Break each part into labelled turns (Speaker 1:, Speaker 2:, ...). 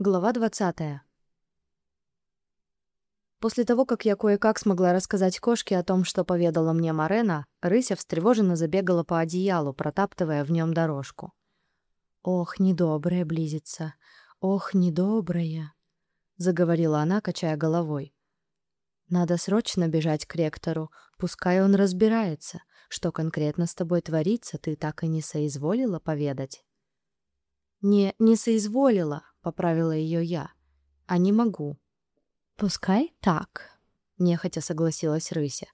Speaker 1: Глава 20. После того, как я кое-как смогла рассказать кошке о том, что поведала мне Марена, рыся встревоженно забегала по одеялу, протаптывая в нем дорожку. «Ох, недоброе близится! Ох, недоброе!» — заговорила она, качая головой. «Надо срочно бежать к ректору, пускай он разбирается, что конкретно с тобой творится, ты так и не соизволила поведать». «Не, не соизволила», поправила ее я. А не могу. Пускай так, нехотя согласилась Рыся.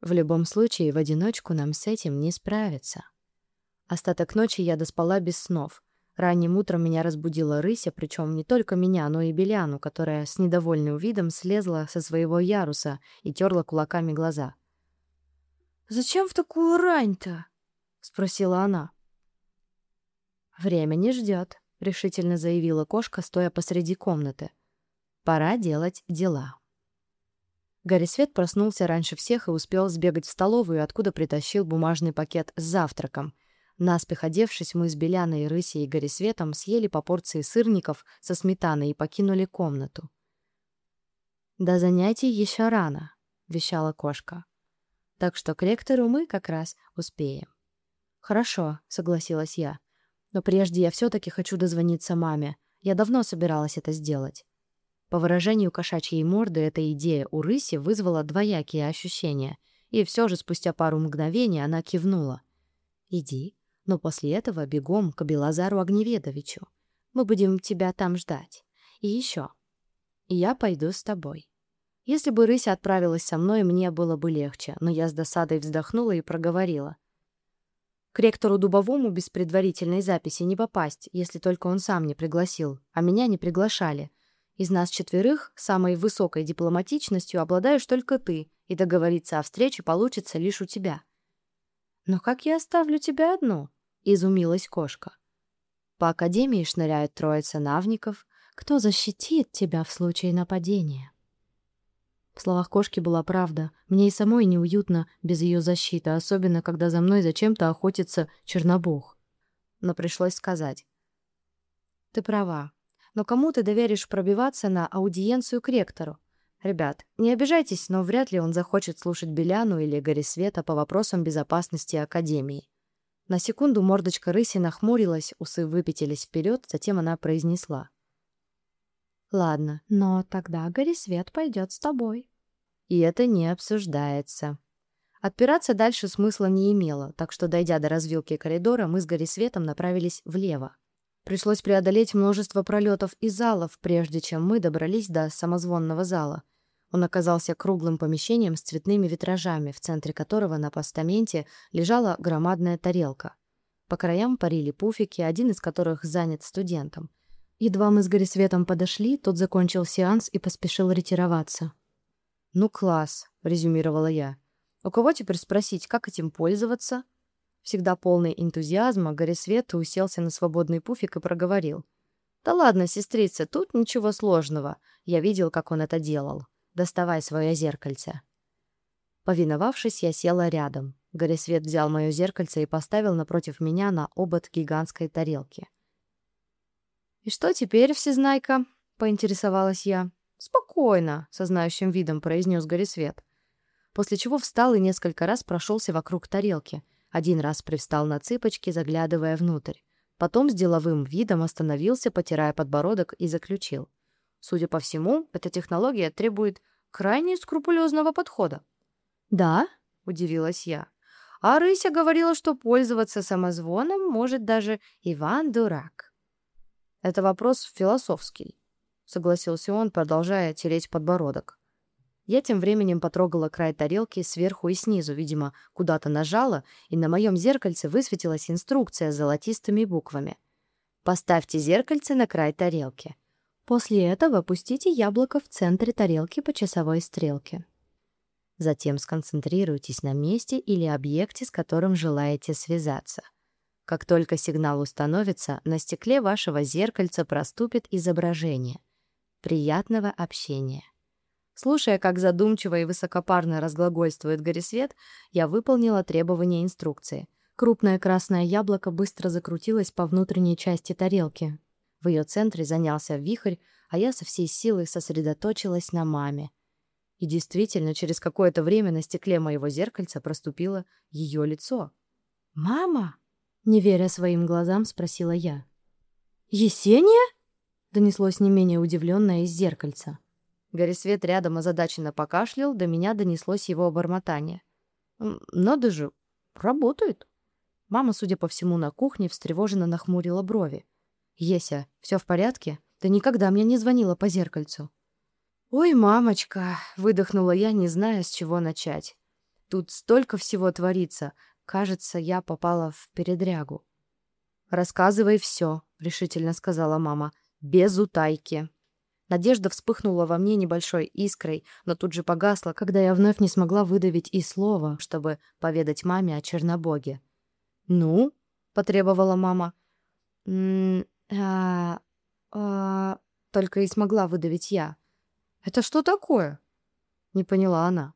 Speaker 1: В любом случае, в одиночку нам с этим не справиться. Остаток ночи я доспала без снов. Ранним утром меня разбудила Рыся, причем не только меня, но и Беляну, которая с недовольным видом слезла со своего яруса и терла кулаками глаза. «Зачем в такую рань-то?» — спросила она. «Время не ждет», — решительно заявила кошка, стоя посреди комнаты. «Пора делать дела». Гарри Свет проснулся раньше всех и успел сбегать в столовую, откуда притащил бумажный пакет с завтраком. Наспех одевшись, мы с Беляной, Рысей и Гарри Светом съели по порции сырников со сметаной и покинули комнату. «До занятий еще рано», — вещала кошка. «Так что к ректору мы как раз успеем». «Хорошо», — согласилась я. Но прежде я все-таки хочу дозвониться маме. Я давно собиралась это сделать. По выражению кошачьей морды, эта идея у рыси вызвала двоякие ощущения. И все же спустя пару мгновений она кивнула. «Иди, но после этого бегом к Белозару Огневедовичу. Мы будем тебя там ждать. И еще. Я пойду с тобой». Если бы рыся отправилась со мной, мне было бы легче, но я с досадой вздохнула и проговорила — к ректору Дубовому без предварительной записи не попасть, если только он сам не пригласил, а меня не приглашали. Из нас четверых самой высокой дипломатичностью обладаешь только ты, и договориться о встрече получится лишь у тебя. «Но как я оставлю тебя одну?» — изумилась кошка. «По академии шныряют троица навников. Кто защитит тебя в случае нападения?» В словах кошки была правда. Мне и самой неуютно без ее защиты, особенно когда за мной зачем-то охотится Чернобог. Но пришлось сказать. «Ты права. Но кому ты доверишь пробиваться на аудиенцию к ректору? Ребят, не обижайтесь, но вряд ли он захочет слушать Беляну или Горисвета по вопросам безопасности Академии». На секунду мордочка рыси нахмурилась, усы выпятились вперед, затем она произнесла. Ладно, но тогда Горисвет пойдет с тобой. И это не обсуждается. Отпираться дальше смысла не имело, так что, дойдя до развилки коридора, мы с Горисветом направились влево. Пришлось преодолеть множество пролетов и залов, прежде чем мы добрались до самозвонного зала. Он оказался круглым помещением с цветными витражами, в центре которого на постаменте лежала громадная тарелка. По краям парили пуфики, один из которых занят студентом. Едва мы с Горисветом подошли, тот закончил сеанс и поспешил ретироваться. «Ну, класс», — резюмировала я. «У кого теперь спросить, как этим пользоваться?» Всегда полный энтузиазма, Горисвет уселся на свободный пуфик и проговорил. «Да ладно, сестрица, тут ничего сложного. Я видел, как он это делал. Доставай свое зеркальце». Повиновавшись, я села рядом. Горисвет взял мое зеркальце и поставил напротив меня на обод гигантской тарелки. «И что теперь, всезнайка?» — поинтересовалась я. «Спокойно», — со знающим видом произнес Горисвет. После чего встал и несколько раз прошелся вокруг тарелки. Один раз привстал на цыпочки, заглядывая внутрь. Потом с деловым видом остановился, потирая подбородок, и заключил. Судя по всему, эта технология требует крайне скрупулезного подхода. «Да?» — удивилась я. А Рыся говорила, что пользоваться самозвоном может даже Иван-дурак. Это вопрос философский, согласился он, продолжая тереть подбородок. Я тем временем потрогала край тарелки сверху и снизу, видимо, куда-то нажала, и на моем зеркальце высветилась инструкция с золотистыми буквами. Поставьте зеркальце на край тарелки. После этого опустите яблоко в центре тарелки по часовой стрелке. Затем сконцентрируйтесь на месте или объекте, с которым желаете связаться — как только сигнал установится, на стекле вашего зеркальца проступит изображение. Приятного общения. Слушая, как задумчиво и высокопарно разглагольствует Горисвет, я выполнила требования инструкции. Крупное красное яблоко быстро закрутилось по внутренней части тарелки. В ее центре занялся вихрь, а я со всей силы сосредоточилась на маме. И действительно, через какое-то время на стекле моего зеркальца проступило ее лицо. «Мама?» — не веря своим глазам, спросила я. «Есения?» — донеслось не менее удивленное из зеркальца. Горисвет рядом озадаченно покашлял, до меня донеслось его бормотание. «Надо же, работает!» Мама, судя по всему, на кухне встревоженно нахмурила брови. «Еся, все в порядке? Ты никогда мне не звонила по зеркальцу». «Ой, мамочка!» — выдохнула я, не зная, с чего начать. «Тут столько всего творится. Кажется, я попала в передрягу». «Рассказывай все», — решительно сказала мама. «Без утайки». Надежда вспыхнула во мне небольшой искрой, но тут же погасла, когда я вновь не смогла выдавить и слова, чтобы поведать маме о Чернобоге. «Ну?» — потребовала мама. «М а, а, только и смогла выдавить я. «Это что такое?» Не поняла она.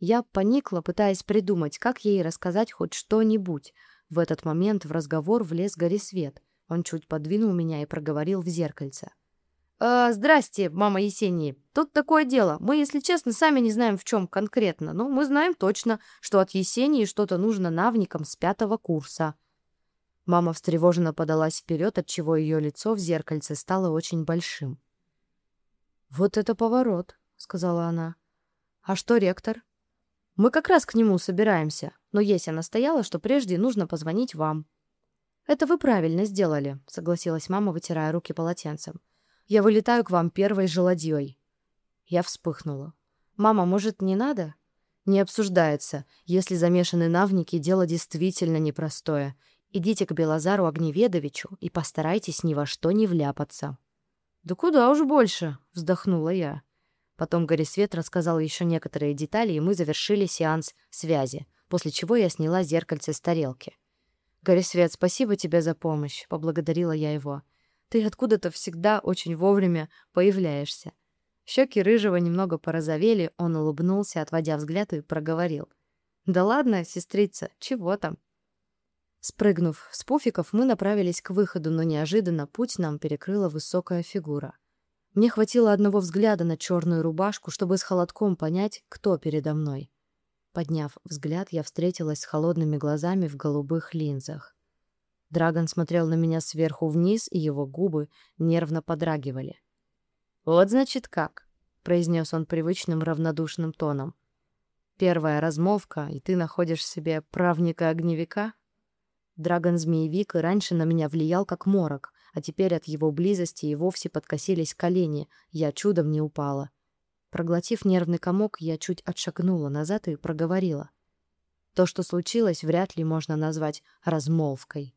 Speaker 1: Я поникла, пытаясь придумать, как ей рассказать хоть что-нибудь. В этот момент в разговор влез Горисвет. Он чуть подвинул меня и проговорил в зеркальце. «Э, «Здрасте, мама Есении. Тут такое дело. Мы, если честно, сами не знаем, в чем конкретно, но мы знаем точно, что от Есении что-то нужно навникам с пятого курса». Мама встревоженно подалась вперед, отчего ее лицо в зеркальце стало очень большим. «Вот это поворот», — сказала она. «А что ректор?» «Мы как раз к нему собираемся, но Еся настояла, что прежде нужно позвонить вам». «Это вы правильно сделали», — согласилась мама, вытирая руки полотенцем. Я вылетаю к вам первой желодьей». Я вспыхнула. «Мама, может, не надо?» «Не обсуждается. Если замешаны навники, дело действительно непростое. Идите к Белозару Огневедовичу и постарайтесь ни во что не вляпаться». «Да куда уж больше!» — вздохнула я. Потом Горисвет рассказал еще некоторые детали, и мы завершили сеанс связи, после чего я сняла зеркальце с тарелки. «Горисвет, спасибо тебе за помощь», — поблагодарила я его. Ты откуда-то всегда очень вовремя появляешься. Щеки рыжего немного порозовели, он улыбнулся, отводя взгляд, и проговорил. «Да ладно, сестрица, чего там?» Спрыгнув с пуфиков, мы направились к выходу, но неожиданно путь нам перекрыла высокая фигура. Мне хватило одного взгляда на черную рубашку, чтобы с холодком понять, кто передо мной. Подняв взгляд, я встретилась с холодными глазами в голубых линзах. Драгон смотрел на меня сверху вниз, и его губы нервно подрагивали. «Вот значит как», — произнес он привычным равнодушным тоном. «Первая размолвка, и ты находишь себе правника-огневика?» Драгон-змеевик и раньше на меня влиял как морок, а теперь от его близости и вовсе подкосились колени, я чудом не упала. Проглотив нервный комок, я чуть отшагнула назад и проговорила. То, что случилось, вряд ли можно назвать размолвкой.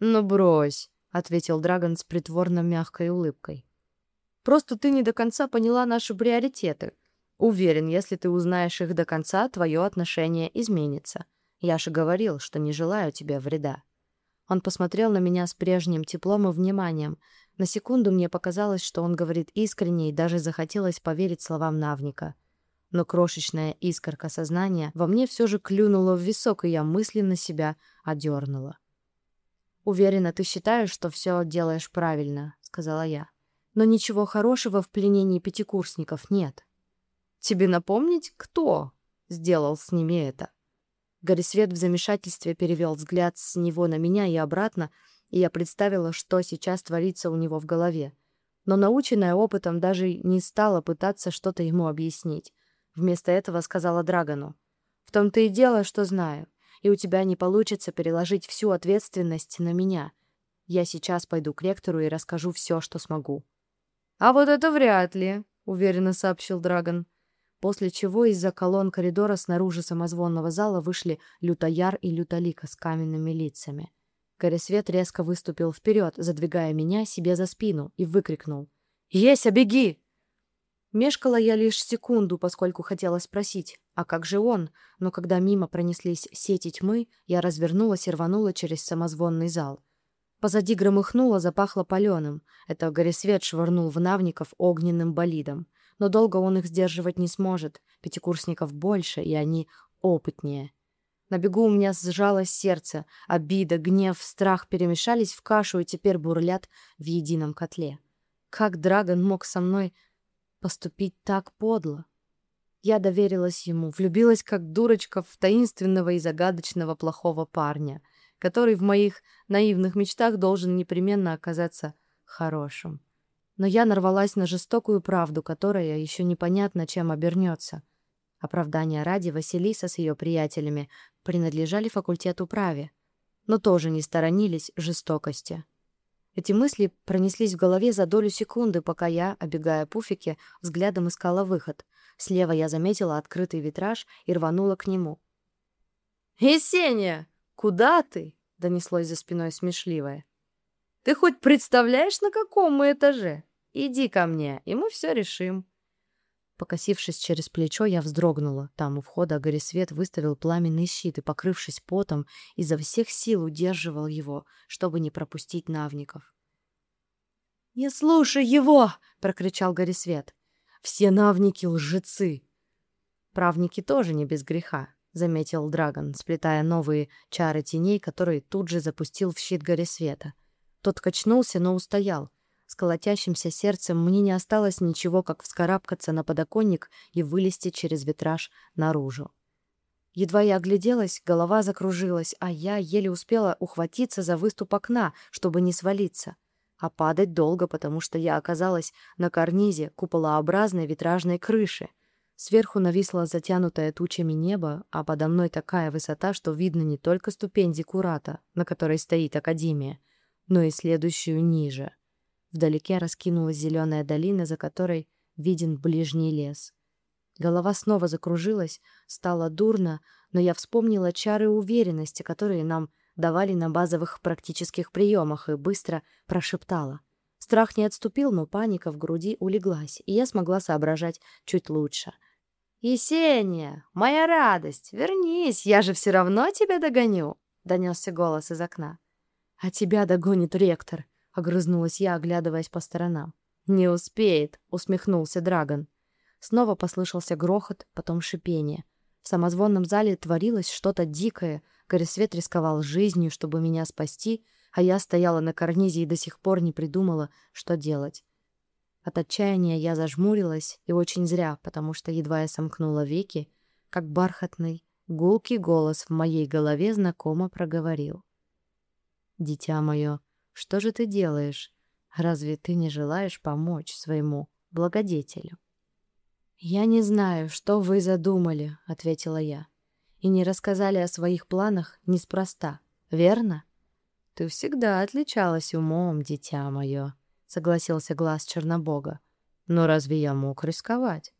Speaker 1: «Ну брось», — ответил Драгон с притворно мягкой улыбкой. «Просто ты не до конца поняла наши приоритеты. Уверен, если ты узнаешь их до конца, твое отношение изменится. Я же говорил, что не желаю тебе вреда». Он посмотрел на меня с прежним теплом и вниманием. На секунду мне показалось, что он говорит искренне, и даже захотелось поверить словам Навника. Но крошечная искорка сознания во мне все же клюнула в висок, и я мысленно себя одернула. «Уверена, ты считаешь, что все делаешь правильно», — сказала я. «Но ничего хорошего в пленении пятикурсников нет». «Тебе напомнить, кто сделал с ними это?» Горисвет в замешательстве перевел взгляд с него на меня и обратно, и я представила, что сейчас творится у него в голове. Но, наученная опытом, даже не стала пытаться что-то ему объяснить. Вместо этого сказала Драгону. «В том-то и дело, что знаю и у тебя не получится переложить всю ответственность на меня. Я сейчас пойду к ректору и расскажу все, что смогу». «А вот это вряд ли», — уверенно сообщил Драгон. После чего из-за колонн коридора снаружи самозвонного зала вышли Лютояр и Лютолика с каменными лицами. Коресвет резко выступил вперед, задвигая меня себе за спину, и выкрикнул. «Еся, беги!» Мешкала я лишь секунду, поскольку хотела спросить, а как же он? Но когда мимо пронеслись сети тьмы, я развернулась и рванула через самозвонный зал. Позади громыхнуло, запахло паленым. Это горесвет швырнул в навников огненным болидом. Но долго он их сдерживать не сможет. Пятикурсников больше, и они опытнее. На бегу у меня сжалось сердце, обида, гнев, страх перемешались в кашу и теперь бурлят в едином котле. Как Драгон мог со мной поступить так подло? Я доверилась ему, влюбилась как дурочка в таинственного и загадочного плохого парня, который в моих наивных мечтах должен непременно оказаться хорошим. Но я нарвалась на жестокую правду, которая еще непонятно чем обернется. Оправдания ради Василиса с ее приятелями принадлежали факультету праве, но тоже не сторонились жестокости. Эти мысли пронеслись в голове за долю секунды, пока я, обегая пуфики, взглядом искала выход. Слева я заметила открытый витраж и рванула к нему. «Есения, куда ты?» — донеслось за спиной смешливое. «Ты хоть представляешь, на каком мы этаже? Иди ко мне, и мы все решим». Покосившись через плечо, я вздрогнула. Там у входа Горисвет выставил пламенный щит и, покрывшись потом, изо всех сил удерживал его, чтобы не пропустить навников. «Не слушай его!» — прокричал Горисвет. «Все навники — лжецы!» «Правники тоже не без греха», — заметил Драгон, сплетая новые чары теней, которые тут же запустил в щит Горисвета. Тот качнулся, но устоял — с колотящимся сердцем мне не осталось ничего, как вскарабкаться на подоконник и вылезти через витраж наружу. Едва я огляделась, голова закружилась, а я еле успела ухватиться за выступ окна, чтобы не свалиться. А падать долго, потому что я оказалась на карнизе куполообразной витражной крыши. Сверху нависло затянутое тучами небо, а подо мной такая высота, что видно не только ступень декурата, на которой стоит Академия, но и следующую ниже. Вдалеке раскинулась зеленая долина, за которой виден ближний лес. Голова снова закружилась, стало дурно, но я вспомнила чары уверенности, которые нам давали на базовых практических приемах, и быстро прошептала. Страх не отступил, но паника в груди улеглась, и я смогла соображать чуть лучше. «Есения, моя радость, вернись, я же все равно тебя догоню!» — донесся голос из окна. «А тебя догонит ректор!» Огрызнулась я, оглядываясь по сторонам. «Не успеет», — усмехнулся Драгон. Снова послышался грохот, потом шипение. В самозвонном зале творилось что-то дикое. Горисвет рисковал жизнью, чтобы меня спасти, а я стояла на карнизе и до сих пор не придумала, что делать. От отчаяния я зажмурилась, и очень зря, потому что едва я сомкнула веки, как бархатный, гулкий голос в моей голове знакомо проговорил. «Дитя мое, что же ты делаешь? Разве ты не желаешь помочь своему благодетелю? Я не знаю, что вы задумали, ответила я. И не рассказали о своих планах неспроста, верно? Ты всегда отличалась умом, дитя мое, согласился глаз Чернобога. Но разве я мог рисковать?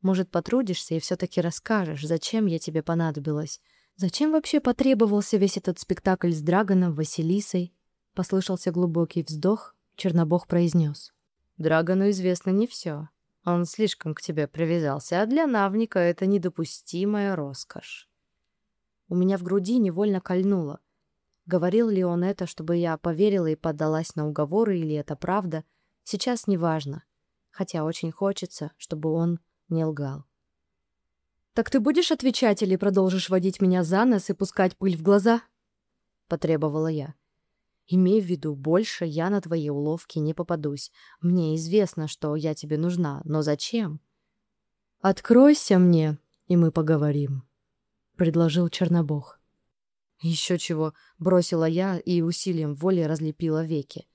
Speaker 1: Может, потрудишься и все-таки расскажешь, зачем я тебе понадобилась? Зачем вообще потребовался весь этот спектакль с Драгоном, Василисой Послышался глубокий вздох, Чернобог произнес. «Драгону известно не все. Он слишком к тебе привязался, а для Навника это недопустимая роскошь». У меня в груди невольно кольнуло. Говорил ли он это, чтобы я поверила и поддалась на уговоры, или это правда, сейчас неважно. Хотя очень хочется, чтобы он не лгал. «Так ты будешь отвечать или продолжишь водить меня за нос и пускать пыль в глаза?» — потребовала я. Имей в виду, больше я на твои уловки не попадусь. Мне известно, что я тебе нужна, но зачем? Откройся мне, и мы поговорим, предложил Чернобог. Еще чего, бросила я и усилием воли разлепила веки.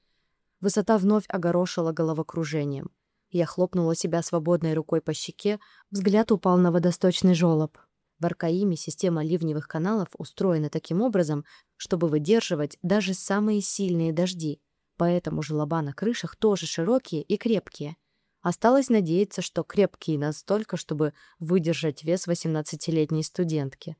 Speaker 1: Высота вновь огорошила головокружением. Я хлопнула себя свободной рукой по щеке, взгляд упал на водосточный желоб. В Аркаиме система ливневых каналов устроена таким образом, чтобы выдерживать даже самые сильные дожди. Поэтому желоба на крышах тоже широкие и крепкие. Осталось надеяться, что крепкие настолько, чтобы выдержать вес 18-летней студентки.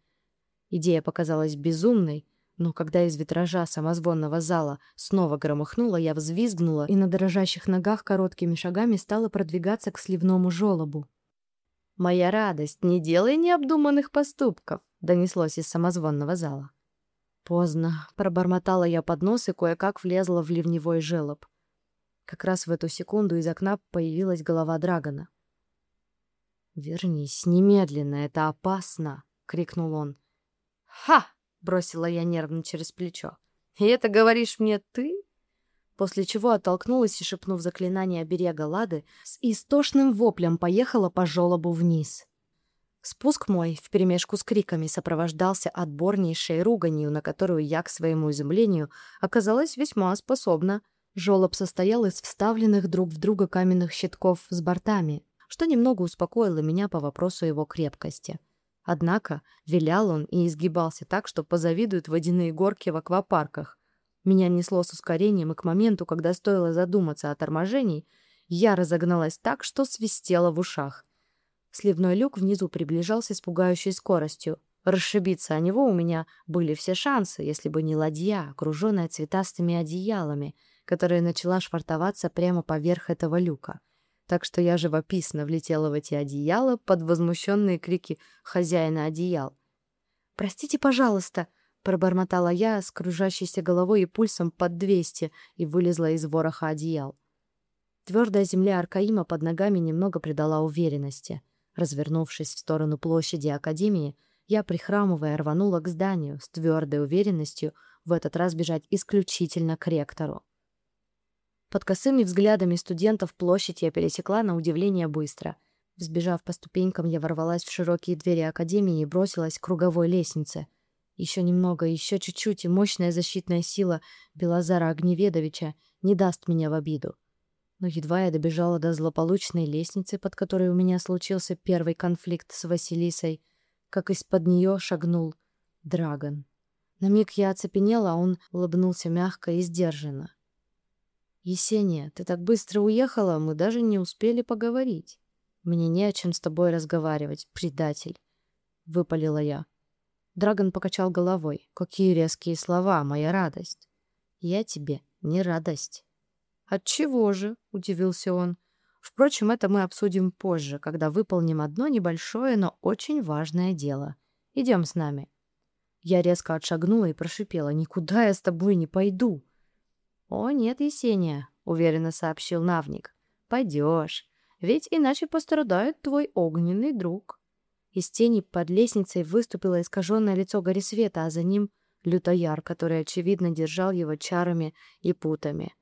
Speaker 1: Идея показалась безумной, но когда из витража самозвонного зала снова громыхнуло, я взвизгнула и на дрожащих ногах короткими шагами стала продвигаться к сливному желобу. «Моя радость, не делай необдуманных поступков», — донеслось из самозвонного зала. Поздно. Пробормотала я под нос и кое-как влезла в ливневой желоб. Как раз в эту секунду из окна появилась голова Драгона. «Вернись немедленно, это опасно!» — крикнул он. «Ха!» — бросила я нервно через плечо. «И это говоришь мне ты?» После чего оттолкнулась и, шепнув заклинание оберега Лады, с истошным воплем поехала по желобу вниз. Спуск мой, вперемешку с криками, сопровождался отборнейшей руганью, на которую я, к своему изумлению, оказалась весьма способна. Жолоб состоял из вставленных друг в друга каменных щитков с бортами, что немного успокоило меня по вопросу его крепкости. Однако вилял он и изгибался так, что позавидуют водяные горки в аквапарках. Меня несло с ускорением, и к моменту, когда стоило задуматься о торможении, я разогналась так, что свистела в ушах. Сливной люк внизу приближался с пугающей скоростью. Расшибиться о него у меня были все шансы, если бы не ладья, окруженная цветастыми одеялами, которая начала швартоваться прямо поверх этого люка — так что я живописно влетела в эти одеяла под возмущенные крики хозяина одеял. «Простите, пожалуйста», — пробормотала я с кружащейся головой и пульсом под двести и вылезла из вороха одеял. Твердая земля Аркаима под ногами немного придала уверенности. Развернувшись в сторону площади Академии, я, прихрамывая, рванула к зданию с твердой уверенностью в этот раз бежать исключительно к ректору. Под косыми взглядами студентов площадь я пересекла на удивление быстро. Взбежав по ступенькам, я ворвалась в широкие двери академии и бросилась к круговой лестнице. Еще немного, еще чуть-чуть, и мощная защитная сила Белозара Огневедовича не даст меня в обиду. Но едва я добежала до злополучной лестницы, под которой у меня случился первый конфликт с Василисой, как из-под нее шагнул Драгон. На миг я оцепенела, а он улыбнулся мягко и сдержанно. «Есения, ты так быстро уехала, мы даже не успели поговорить. Мне не о чем с тобой разговаривать, предатель», — выпалила я. Драгон покачал головой. «Какие резкие слова, моя радость!» «Я тебе не радость». «Отчего же?» — удивился он. «Впрочем, это мы обсудим позже, когда выполним одно небольшое, но очень важное дело. Идем с нами». Я резко отшагнула и прошипела. «Никуда я с тобой не пойду!» «О, нет, Есения», — уверенно сообщил Навник. «Пойдешь, ведь иначе пострадает твой огненный друг». Из тени под лестницей выступило искаженное лицо Горисвета, а за ним — Лютояр, который, очевидно, держал его чарами и путами.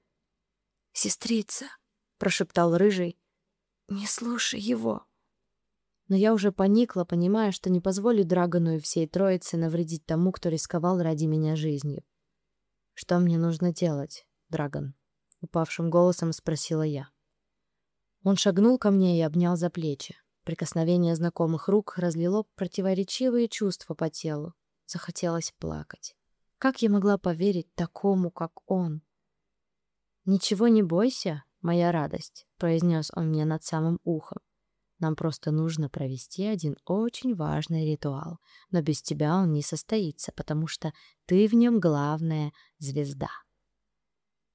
Speaker 2: «Сестрица», — прошептал Рыжий, — «не слушай его».
Speaker 1: Но я уже поникла, понимая, что не позволю Драгону и всей троице навредить тому, кто рисковал ради меня жизнью. Что мне нужно делать? Драгон?» — упавшим голосом спросила я. Он шагнул ко мне и обнял за плечи. Прикосновение знакомых рук разлило противоречивые чувства по телу. Захотелось плакать. Как я могла поверить такому, как он? «Ничего не бойся, моя радость», — произнес он мне над самым ухом. «Нам просто нужно провести один очень важный ритуал, но без тебя он не состоится, потому что ты в нем главная звезда».